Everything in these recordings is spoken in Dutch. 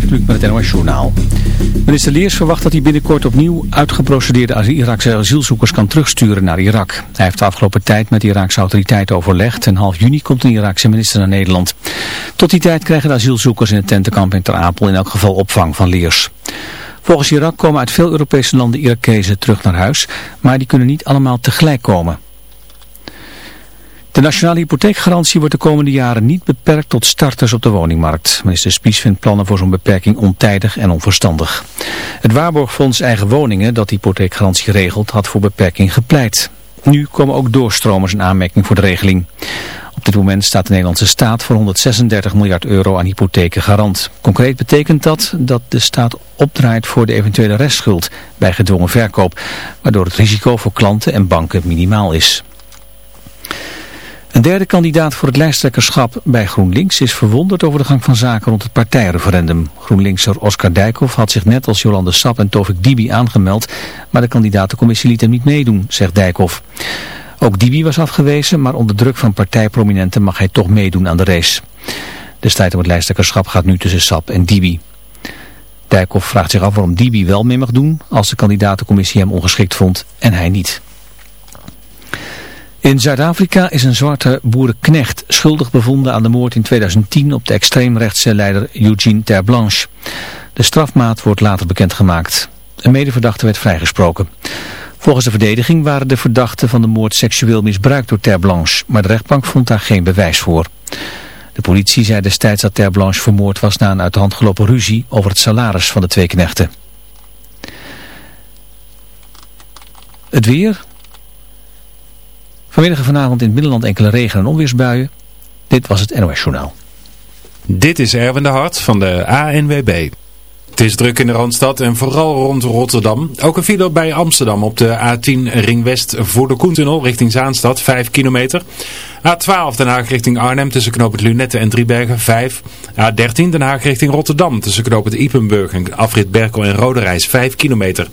Gert met het NOS Journaal. Minister Leers verwacht dat hij binnenkort opnieuw uitgeprocedeerde Iraakse asielzoekers kan terugsturen naar Irak. Hij heeft de afgelopen tijd met de Iraakse autoriteiten overlegd en half juni komt een Iraakse minister naar Nederland. Tot die tijd krijgen de asielzoekers in het tentenkamp in Ter Apel in elk geval opvang van Leers. Volgens Irak komen uit veel Europese landen Irakezen terug naar huis, maar die kunnen niet allemaal tegelijk komen. De nationale hypotheekgarantie wordt de komende jaren niet beperkt tot starters op de woningmarkt. Minister Spies vindt plannen voor zo'n beperking ontijdig en onverstandig. Het Waarborgfonds Eigen Woningen, dat hypotheekgarantie regelt, had voor beperking gepleit. Nu komen ook doorstromers in aanmerking voor de regeling. Op dit moment staat de Nederlandse staat voor 136 miljard euro aan hypotheken garant. Concreet betekent dat dat de staat opdraait voor de eventuele restschuld bij gedwongen verkoop, waardoor het risico voor klanten en banken minimaal is. Een derde kandidaat voor het lijsttrekkerschap bij GroenLinks is verwonderd over de gang van zaken rond het partijreferendum. GroenLinkser Oscar Dijkhoff had zich net als Jolande Sap en Tovik Dibi aangemeld, maar de kandidatencommissie liet hem niet meedoen, zegt Dijkhoff. Ook Dibi was afgewezen, maar onder druk van partijprominenten mag hij toch meedoen aan de race. De strijd om het lijsttrekkerschap gaat nu tussen Sap en Dibi. Dijkhoff vraagt zich af waarom Dibi wel mee mag doen als de kandidatencommissie hem ongeschikt vond en hij niet. In Zuid-Afrika is een zwarte boerenknecht schuldig bevonden aan de moord in 2010 op de extreemrechtse leider Eugene Terblanche. De strafmaat wordt later bekendgemaakt. Een medeverdachte werd vrijgesproken. Volgens de verdediging waren de verdachten van de moord seksueel misbruikt door Terblanche, maar de rechtbank vond daar geen bewijs voor. De politie zei destijds dat Terblanche vermoord was na een uit de hand gelopen ruzie over het salaris van de twee knechten. Het weer, Vanmiddag en vanavond in het binnenland enkele regen- en onweersbuien. Dit was het NOS Journaal. Dit is Erwin de Hart van de ANWB. Het is druk in de Randstad en vooral rond Rotterdam. Ook een file bij Amsterdam op de A10 Ring West voor de Koentunnel richting Zaanstad, 5 kilometer. A12 Den Haag richting Arnhem tussen knooppunt Lunette en Driebergen 5. A13 Den Haag richting Rotterdam tussen knooppunt Ipenburg en afrit Berkel en Roderijs 5 kilometer.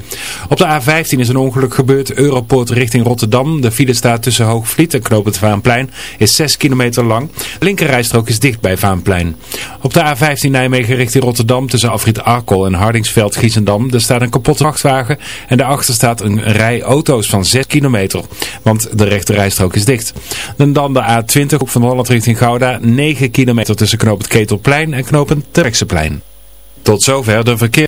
Op de A15 is een ongeluk gebeurd. Europoort richting Rotterdam. De file staat tussen Hoogvliet en knooppunt Vaanplein is 6 kilometer lang. Linkerrijstrook is dicht bij Vaanplein. Op de A15 Nijmegen richting Rotterdam tussen afrit Arkel en Hardingsveld Giesendam. Er staat een kapotte vrachtwagen en daarachter staat een rij auto's van 6 kilometer. Want de rechterrijstrook is dicht. Dan de de A20 van Holland richting Gouda 9 kilometer tussen knooppunt Ketelplein en knooppunt Terekseplein. Tot zover de verkeer.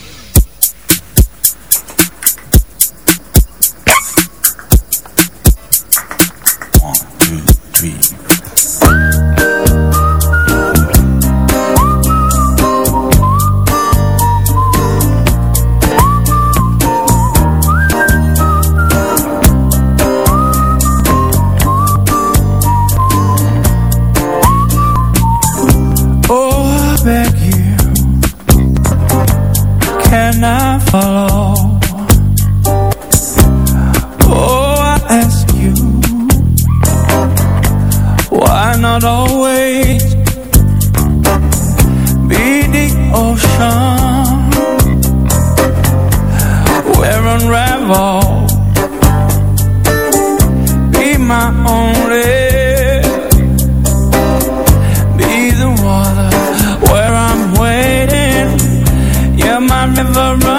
my only. Be the water where I'm waiting. Yeah, my river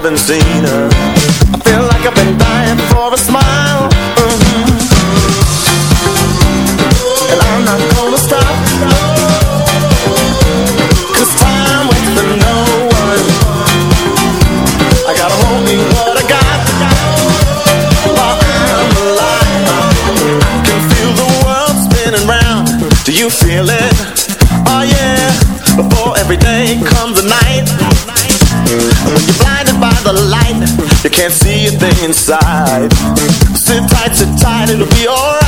haven't seen Stay inside. Sit tight, sit tight, it'll be alright.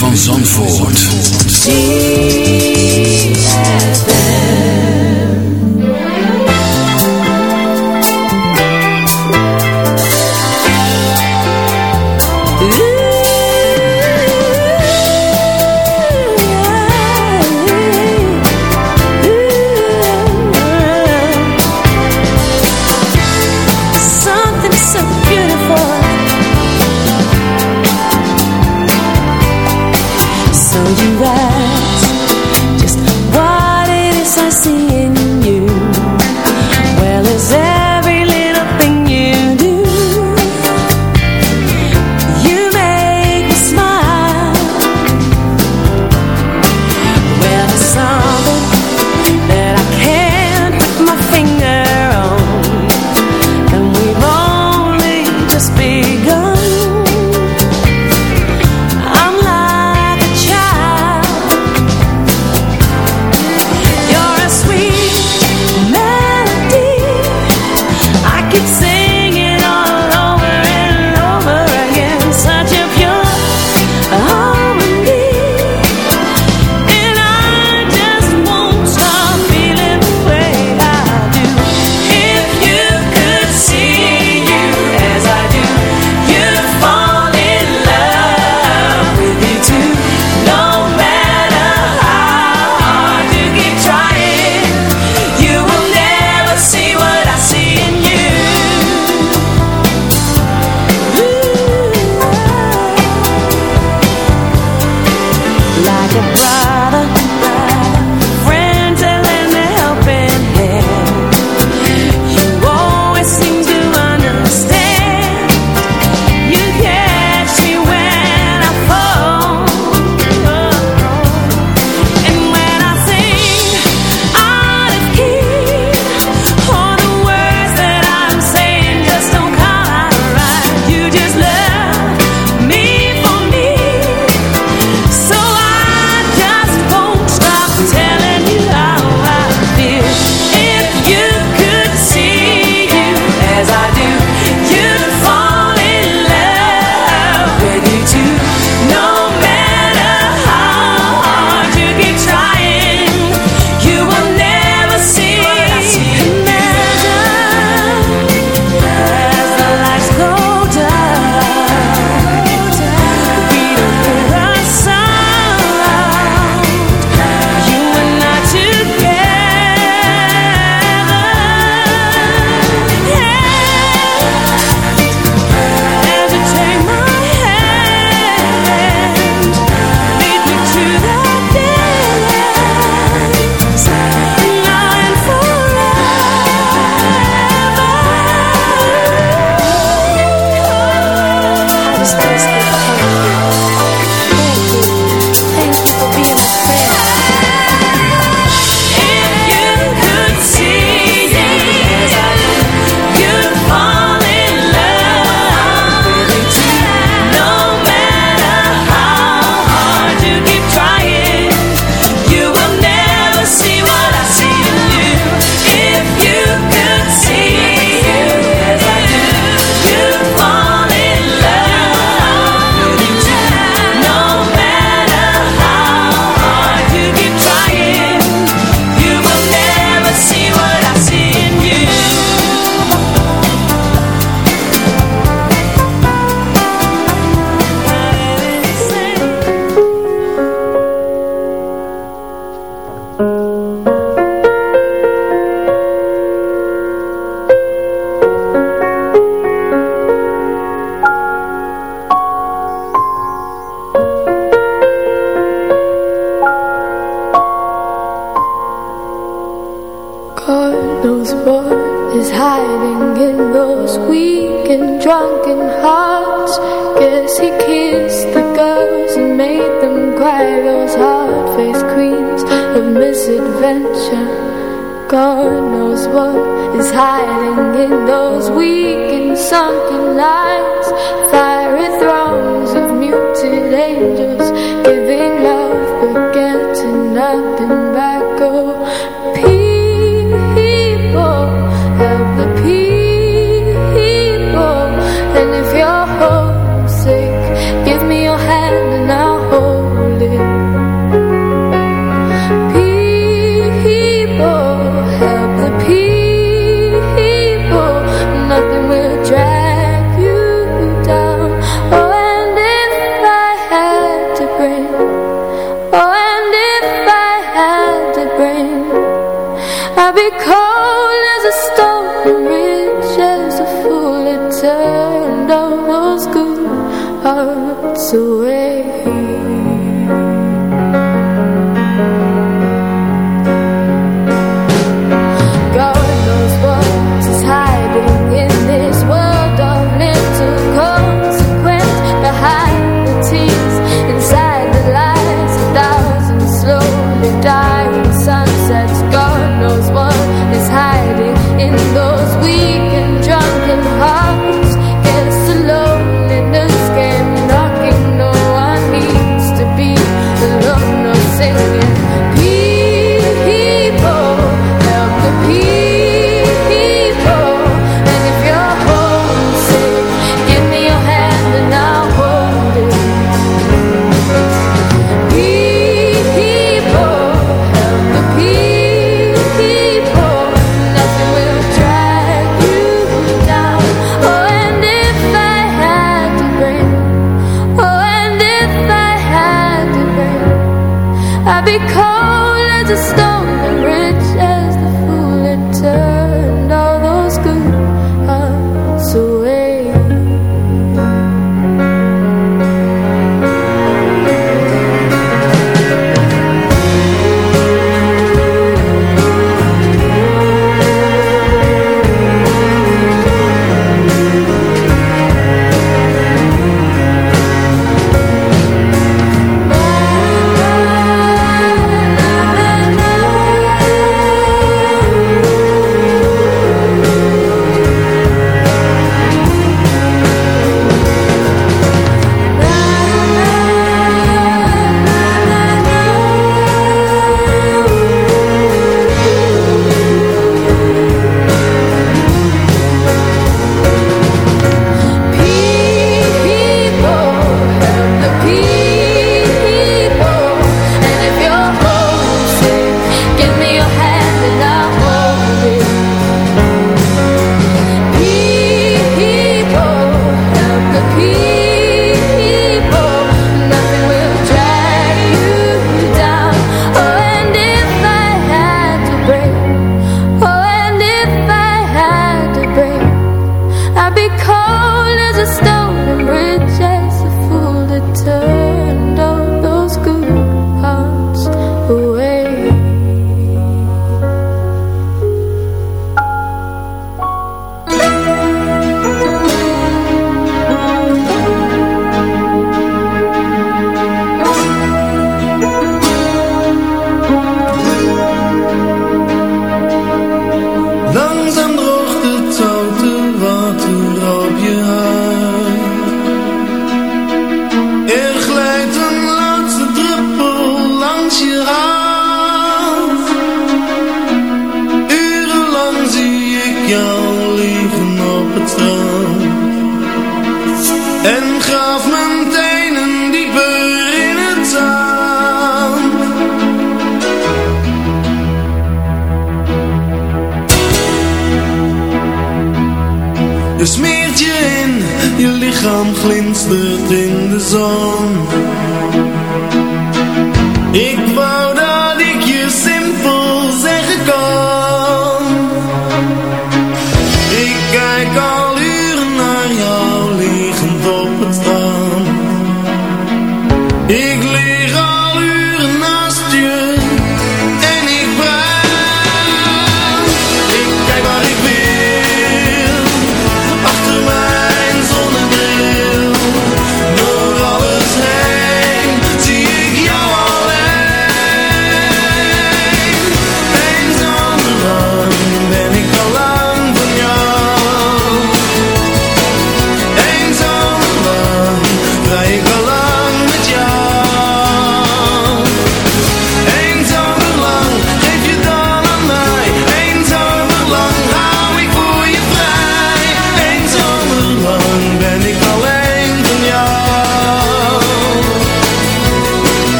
Van Zandvoort.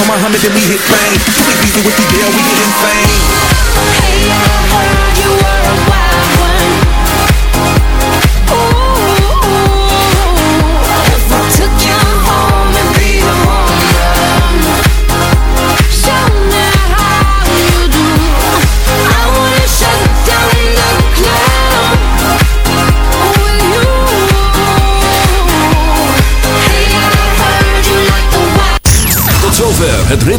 Call Muhammad and we hit fame. We be with the deal, we get insane.